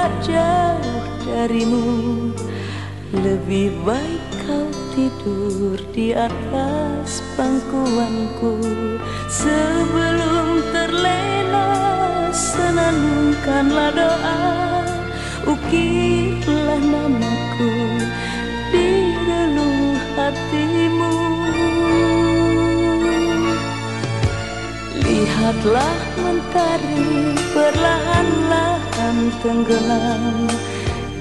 tak jauh darimu. Lebih baik kau tidur di atas pangkuanku Sebelum terlena senandungkanlah doa. Ukirlah namaku di relung hatimu. Lihatlah mentari perlahan-lahan tenggelam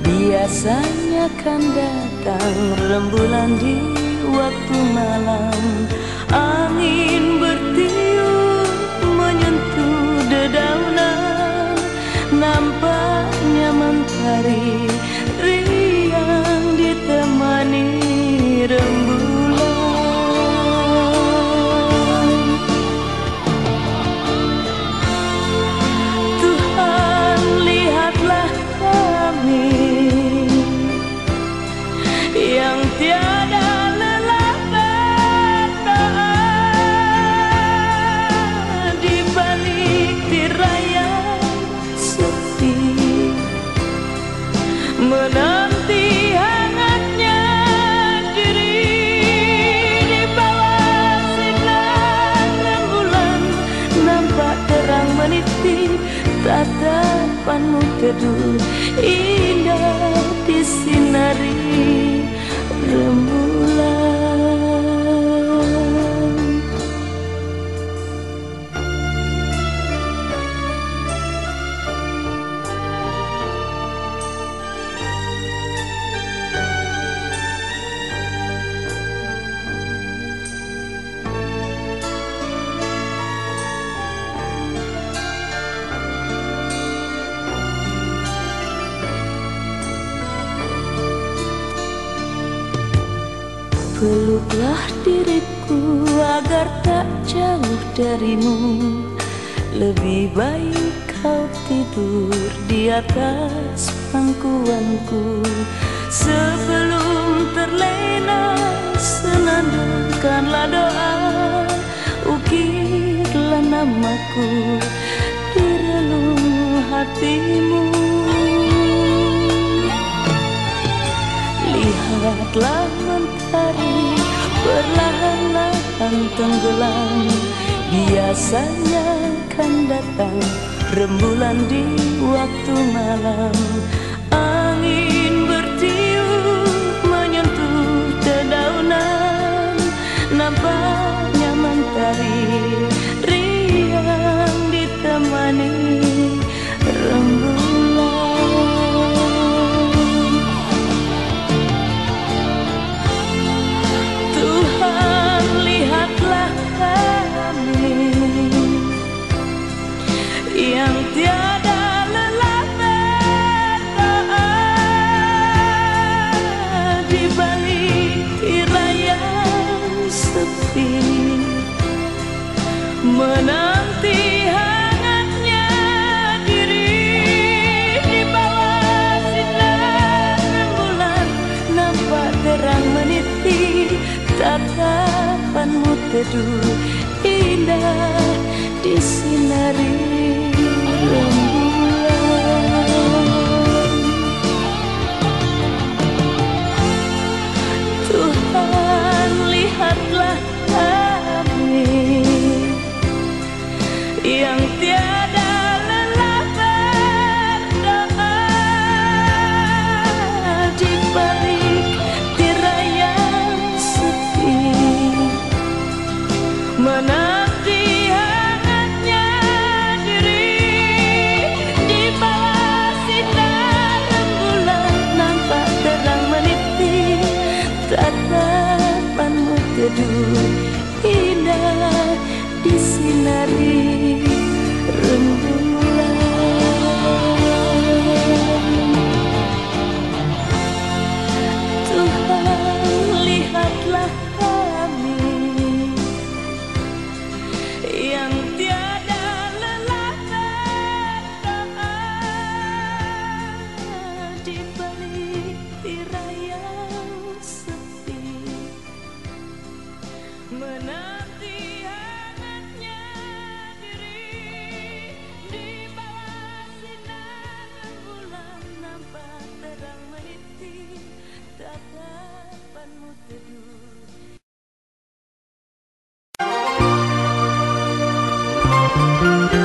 Biasanya kan datang rembulan di waktu malam. Angin bertiup menyentuh dedaunan Nampaknya mentari tatapanmu teduh darimu Lebih baik kau tidur di atas pangkuanku. Sebelum terlena senandungkanlah doa. Ukirlah namaku di relung hatimu. Lihatlah mentari perlahan-lahan tenggelam Biasanya kan datang rembulan di waktu malam. Angin bertiup menyentuh dedaunan. Nampaknya teduh indah disinari Música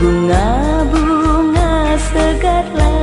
bunga-bunga segar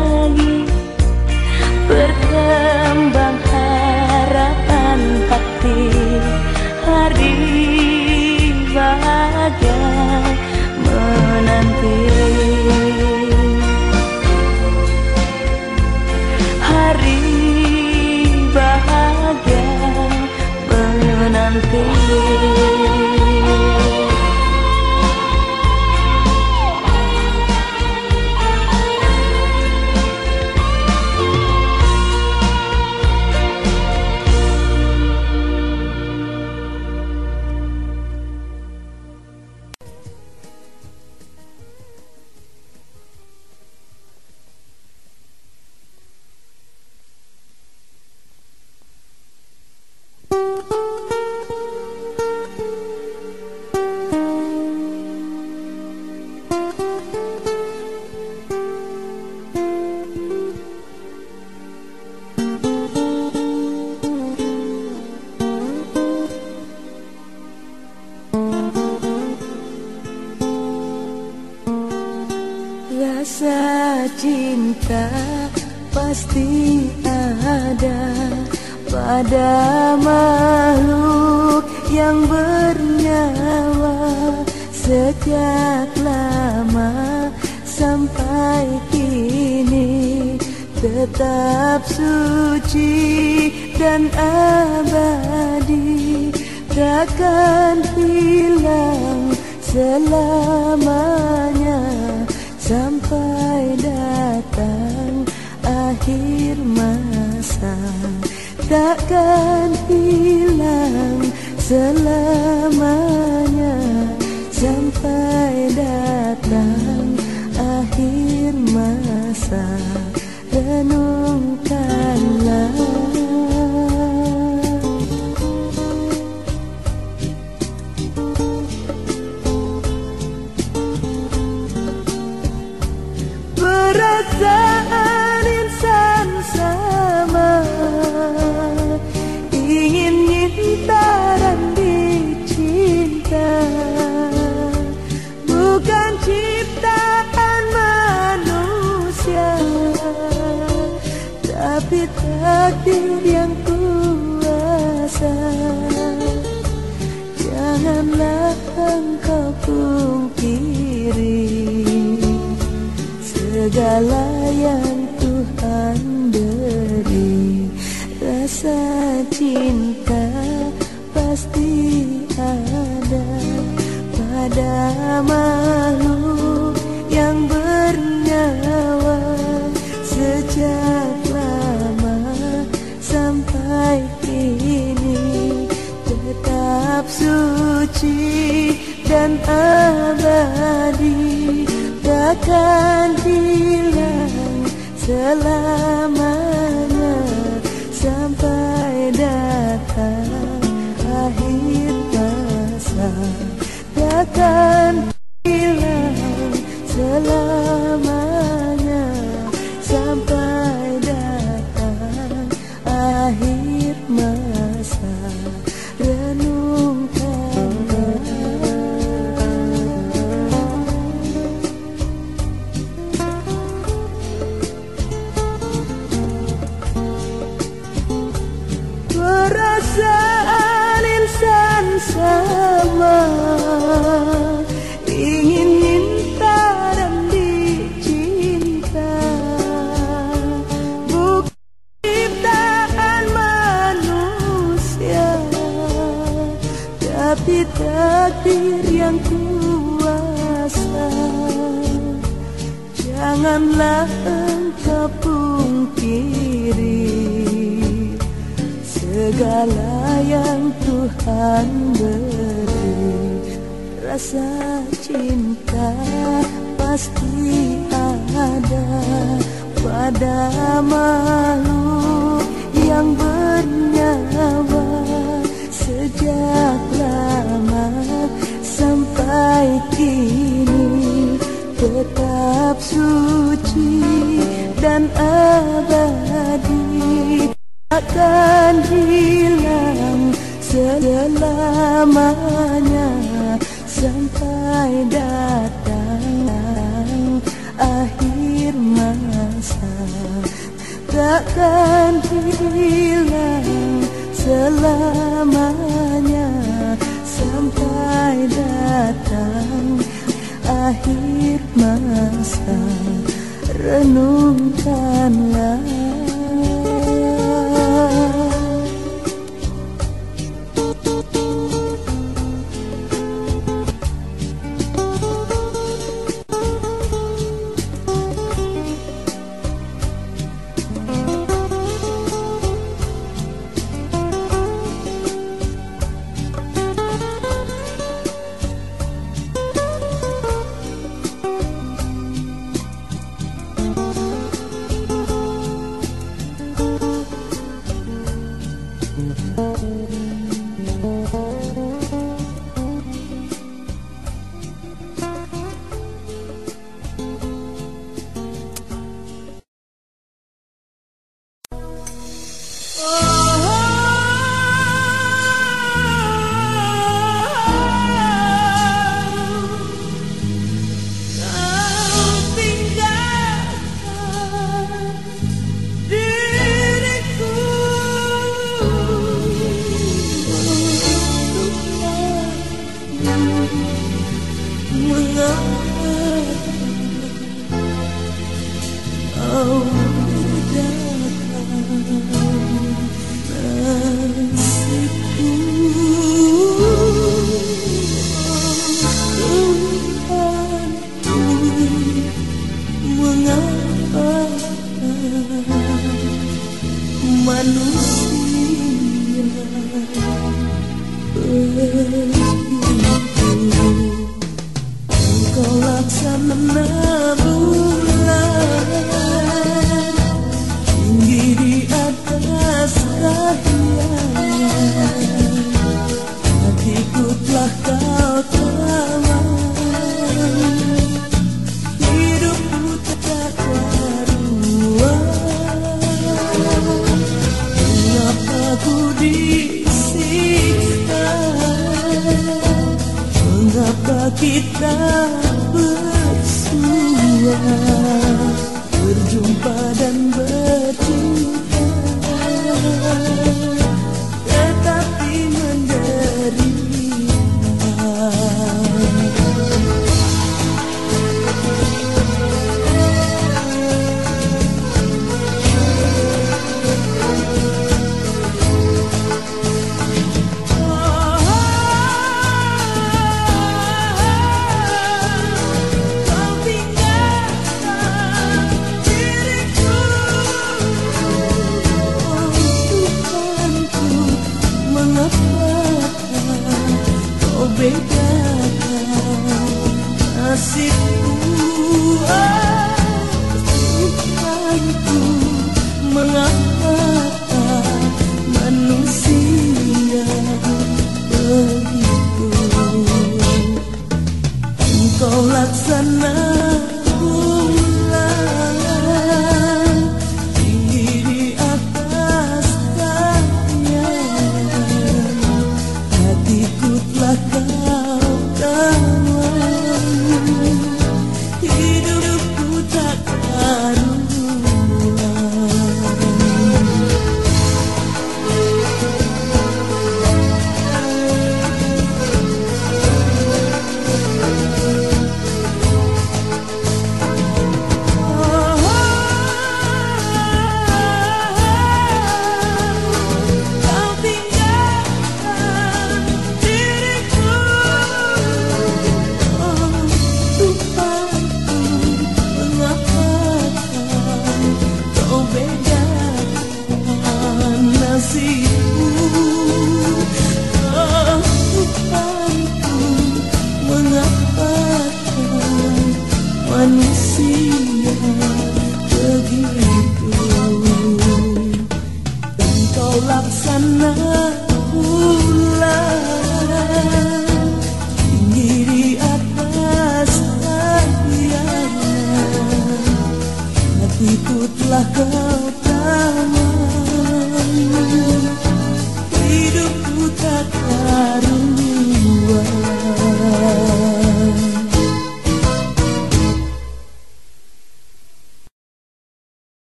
Kisah cinta pasti ada pada makhluk yang bernyawa sejak lama sampai kini. Tetap suci dan abadi takkan hilang selamanya. takkan hilang selama Janganlah engkau pungkiri Segala yang Tuhan beri. Rasa cinta pasti ada pada manusia akan bilang selalu. sun. luz. chance.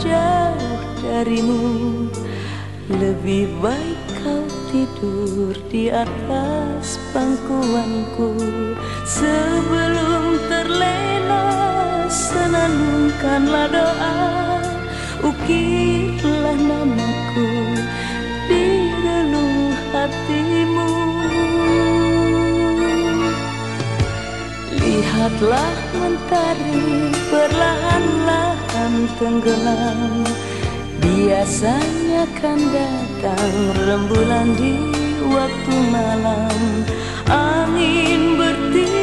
jauh darimu. Lebih baik kau tidur di atas pangkuanku Sebelum terlena senandungkanlah doa. Ukirlah namaku di relung hatimu. Lihatlah mentari perlahan-lahan tenggelam. Biasanya kan datang rembulan di waktu malam. Angin bertiup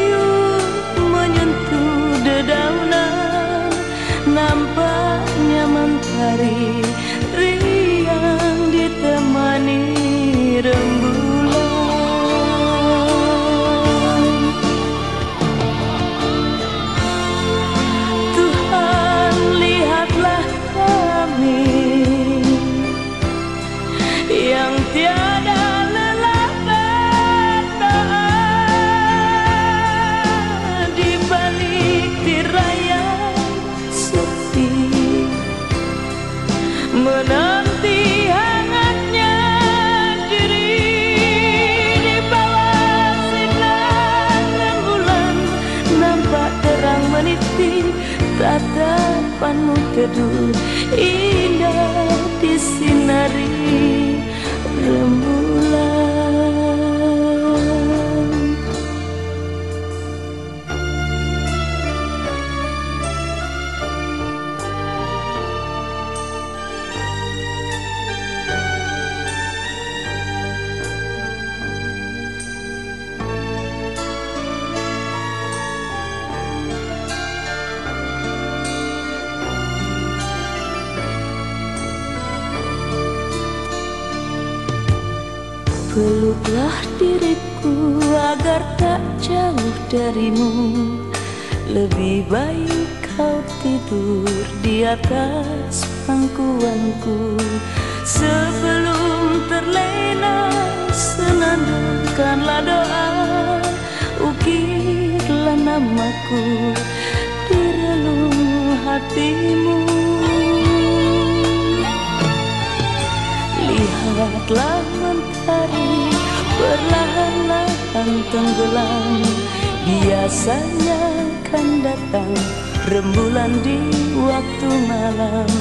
senandungkanlah doa Ukirlah namaku di relung hatimu. Lihatlah mentari perlahan-lahan tenggelam. Biasanya kan datang rembulan di waktu malam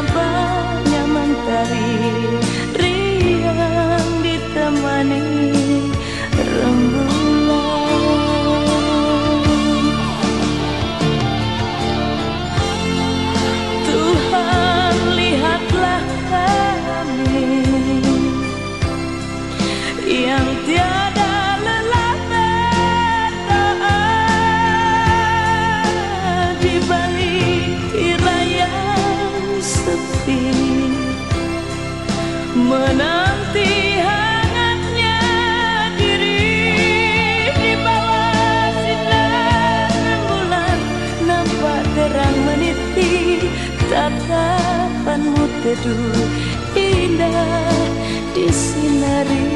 Nampaknya teduh indah disinari